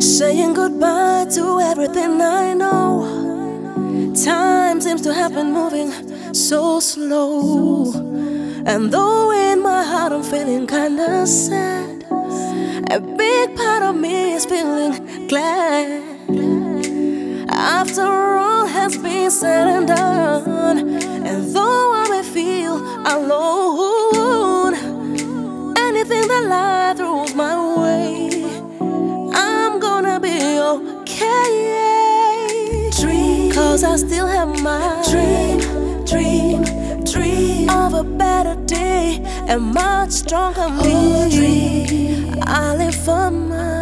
Saying goodbye to everything I know. Time seems to have been moving so slow. And though in my heart I'm feeling kinda sad, a big part of me is feeling glad. After all has been said and done, and though I may feel alone, anything that life throws my Dream, Cause I still have my dream, dream, dream. of a better day and much stronger oh, me. Oh, dream, I live for my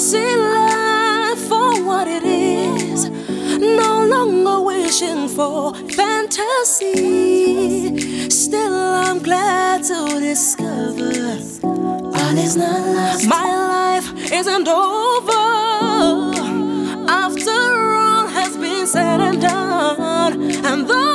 see life for what it is. No longer wishing for fantasy. Still, I'm glad to discover All is not lost. my life isn't over. After all has been said and done, and though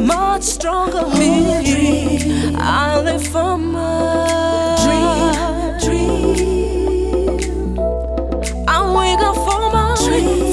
much stronger belief. I live for my dream, dream. I wake up for my dream.